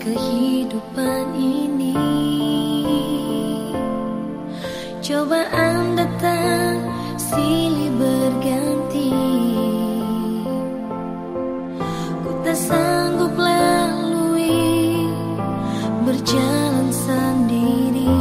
kehidupan ini cobaan datang silih berganti. Ku tak sanggup lalui berjalan sendiri.